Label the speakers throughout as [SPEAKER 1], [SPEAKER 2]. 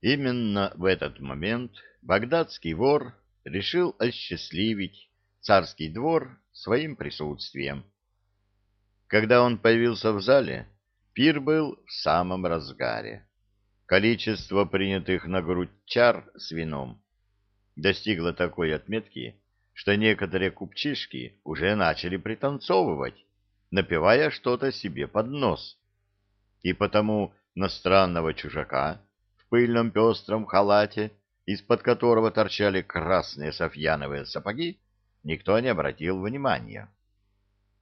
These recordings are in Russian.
[SPEAKER 1] Именно в этот момент багдадский вор решил осчастливить царский двор своим присутствием. Когда он появился в зале, пир был в самом разгаре. Количество принятых на грудь чар с вином достигло такой отметки, что некоторые купчишки уже начали пританцовывать, напевая что-то себе под нос. И потому на странного чужака пыльном пестром халате, из-под которого торчали красные софьяновые сапоги, никто не обратил внимания.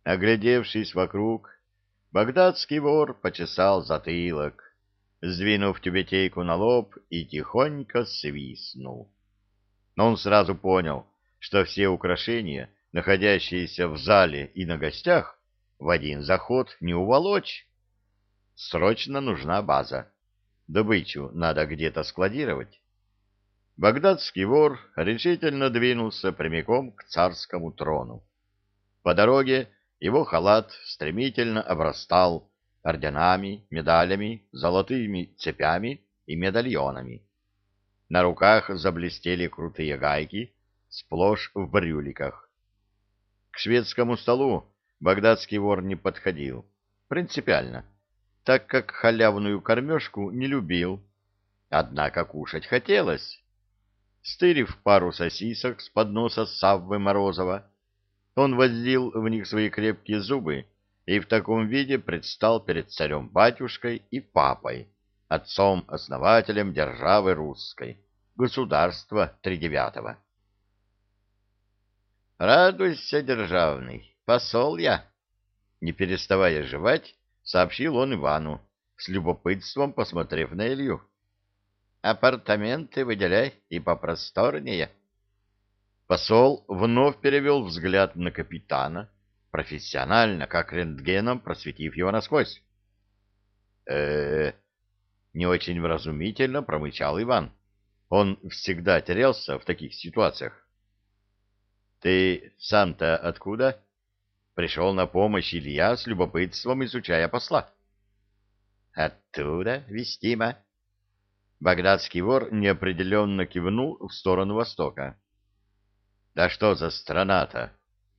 [SPEAKER 1] Оглядевшись вокруг, багдадский вор почесал затылок, сдвинув тюбетейку на лоб и тихонько свистнул. Но он сразу понял, что все украшения, находящиеся в зале и на гостях, в один заход не уволочь. Срочно нужна база. Добычу надо где-то складировать. Багдадский вор решительно двинулся прямиком к царскому трону. По дороге его халат стремительно обрастал орденами, медалями, золотыми цепями и медальонами. На руках заблестели крутые гайки, сплошь в брюликах. К шведскому столу багдадский вор не подходил, принципиально, так как халявную кормежку не любил. Однако кушать хотелось. Стырив пару сосисок с подноса Саввы Морозова, он возил в них свои крепкие зубы и в таком виде предстал перед царем-батюшкой и папой, отцом-основателем державы русской, государства тридевятого. «Радуйся, державный, посол я!» Не переставая жевать, сообщил он Ивану, с любопытством посмотрев на Илью. Апартаменты выделяй и попросторнее. Посол вновь перевел взгляд на капитана, профессионально, как рентгеном, просветив его насквозь. э, -э не очень вразумительно промычал Иван. Он всегда терялся в таких ситуациях. — Ты сам-то откуда? Пришел на помощь Илья с любопытством, изучая посла. — Оттуда, вестимо. Багдадский вор неопределенно кивнул в сторону востока. — Да что за страна-то?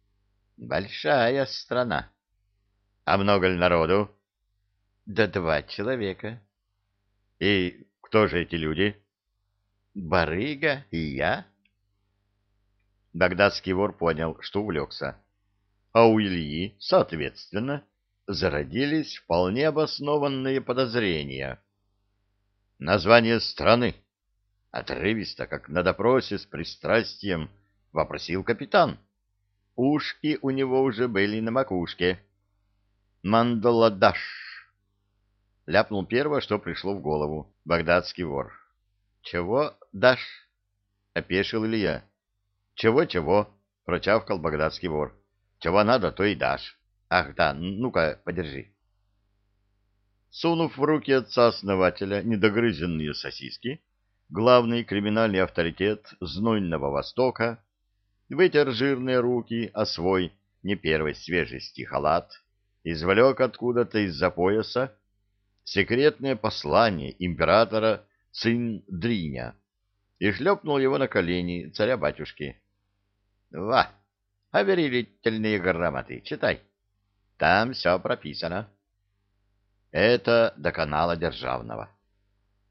[SPEAKER 1] — Большая страна. — А много ли народу? — Да два человека. — И кто же эти люди? — Барыга и я. Багдадский вор понял, что увлекся. А у Ильи, соответственно, зародились вполне обоснованные подозрения — название страны? Отрывисто, как на допросе с пристрастием, вопросил капитан. Ушки у него уже были на макушке. Мандаладаш. Ляпнул первое, что пришло в голову. Багдадский вор. Чего дашь? Опешил Илья. Чего-чего? Прочавкал багдадский вор. Чего надо, то и дашь. Ах да, ну-ка, подержи. Сунув в руки отца-основателя недогрызенные сосиски, главный криминальный авторитет Знойного Востока вытер жирные руки о свой не первой свежести халат, извлек откуда-то из-за пояса секретное послание императора Циндриня и шлепнул его на колени царя-батюшки. — Ва! Поверительные грамоты, читай. Там все прописано. — это до канала Державного.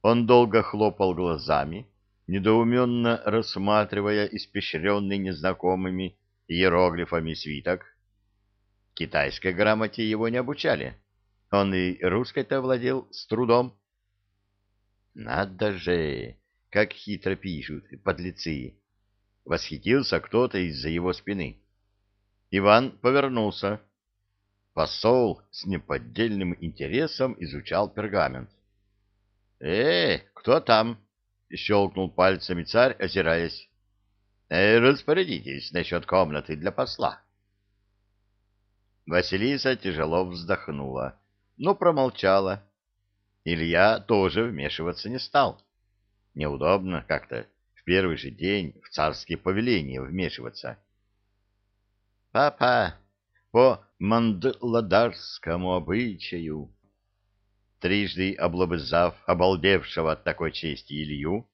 [SPEAKER 1] Он долго хлопал глазами, недоуменно рассматривая испещренный незнакомыми иероглифами свиток. Китайской грамоте его не обучали. Он и русской-то владел с трудом. «Надо же, как хитро пишут подлецы!» Восхитился кто-то из-за его спины. Иван повернулся. Посол с неподдельным интересом изучал пергамент. — Э, кто там? — щелкнул пальцами царь, озираясь. «Э, — Распорядитесь насчет комнаты для посла. Василиса тяжело вздохнула, но промолчала. Илья тоже вмешиваться не стал. Неудобно как-то в первый же день в царские повеления вмешиваться. — Папа, по мандладарскому обычаю. Трижды облобызав обалдевшего от такой чести Илью,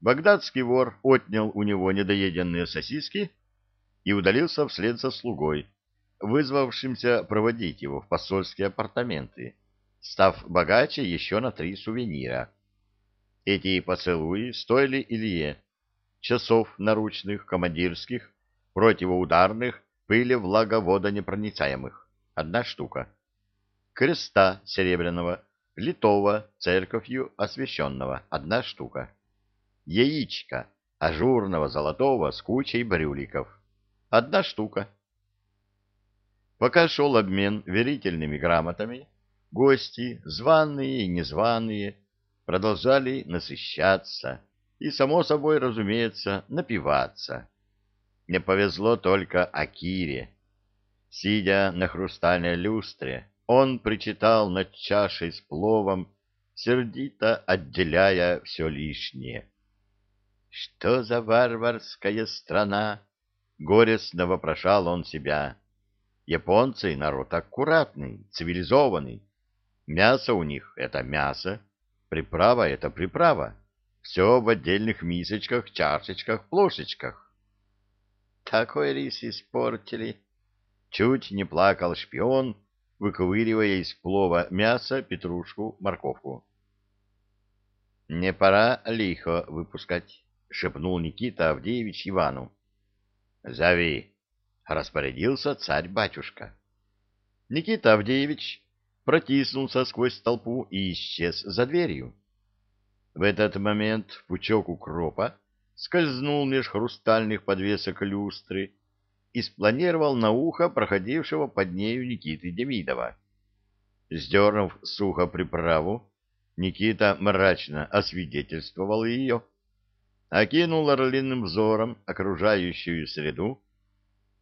[SPEAKER 1] багдадский вор отнял у него недоеденные сосиски и удалился вслед за слугой, вызвавшимся проводить его в посольские апартаменты, став богаче еще на три сувенира. Эти поцелуи стоили Илье часов наручных, командирских, противоударных, пыли влаговодонепроницаемых, одна штука, креста серебряного, литого, церковью освященного, одна штука, яичка, ажурного золотого с кучей брюликов, одна штука. Пока шел обмен верительными грамотами, гости, званые и незваные, продолжали насыщаться и, само собой, разумеется, напиваться. Не повезло только Акире. Сидя на хрустальной люстре, он причитал над чашей с пловом, сердито отделяя все лишнее. «Что за варварская страна?» — горестно вопрошал он себя. «Японцы — народ аккуратный, цивилизованный. Мясо у них — это мясо, приправа — это приправа. Все в отдельных мисочках, чашечках, плошечках». «Такой рис испортили!» Чуть не плакал шпион, выковыривая из плова мясо, петрушку, морковку. — Не пора лихо выпускать, — шепнул Никита Авдеевич Ивану. — Зови, — распорядился царь-батюшка. Никита Авдеевич протиснулся сквозь толпу и исчез за дверью. В этот момент пучок укропа скользнул меж хрустальных подвесок люстры и спланировал на ухо проходившего под нею Никиты Демидова. Сдернув сухо приправу, Никита мрачно освидетельствовал ее, окинул орлиным взором окружающую среду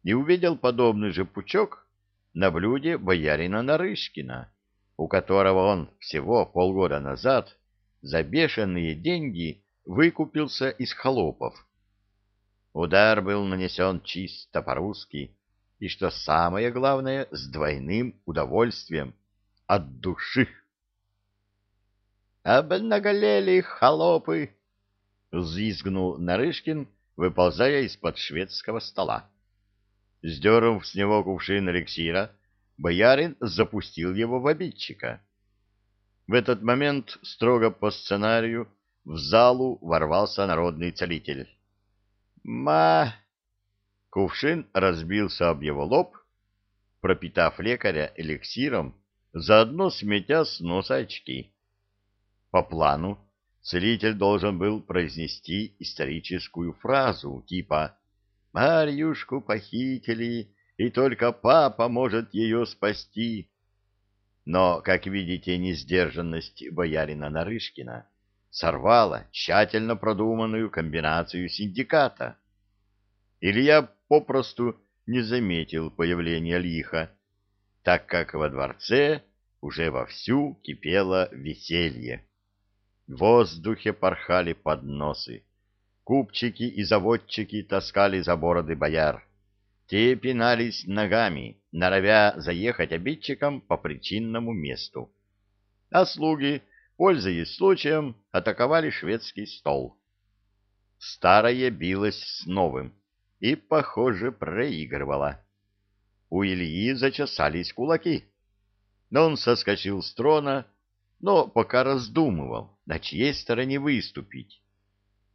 [SPEAKER 1] и увидел подобный же пучок на блюде боярина Нарышкина, у которого он всего полгода назад за бешеные деньги выкупился из холопов Удар был нанесен чисто по-русски, и, что самое главное, с двойным удовольствием, от души. «Обнаголели холопы!» — взвизгнул Нарышкин, выползая из-под шведского стола. Сдернув с него кувшин эликсира, боярин запустил его в обидчика. В этот момент, строго по сценарию, в залу ворвался народный целитель. Ма! Кувшин разбился об его лоб, пропитав лекаря эликсиром, заодно сметя с носа очки. По плану целитель должен был произнести историческую фразу типа «Марьюшку похитили, и только папа может ее спасти». Но, как видите, несдержанность боярина Нарышкина сорвала тщательно продуманную комбинацию синдиката. Илья попросту не заметил появления лиха, так как во дворце уже вовсю кипело веселье. В воздухе порхали подносы. Купчики и заводчики таскали за бороды бояр. Те пинались ногами, норовя заехать обидчикам по причинному месту. А слуги пользуясь случаем, атаковали шведский стол. Старое билось с новым и, похоже, проигрывало. У Ильи зачесались кулаки. Но он соскочил с трона, но пока раздумывал, на чьей стороне выступить.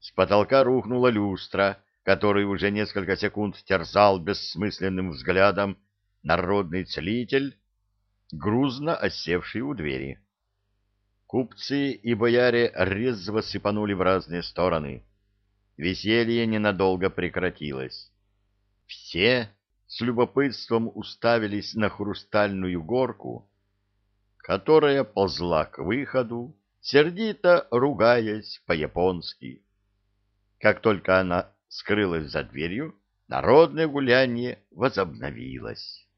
[SPEAKER 1] С потолка рухнула люстра, который уже несколько секунд терзал бессмысленным взглядом народный целитель, грузно осевший у двери. Купцы и бояре резво сыпанули в разные стороны. Веселье ненадолго прекратилось. Все с любопытством уставились на хрустальную горку, которая ползла к выходу, сердито ругаясь по-японски. Как только она скрылась за дверью, народное гуляние возобновилось.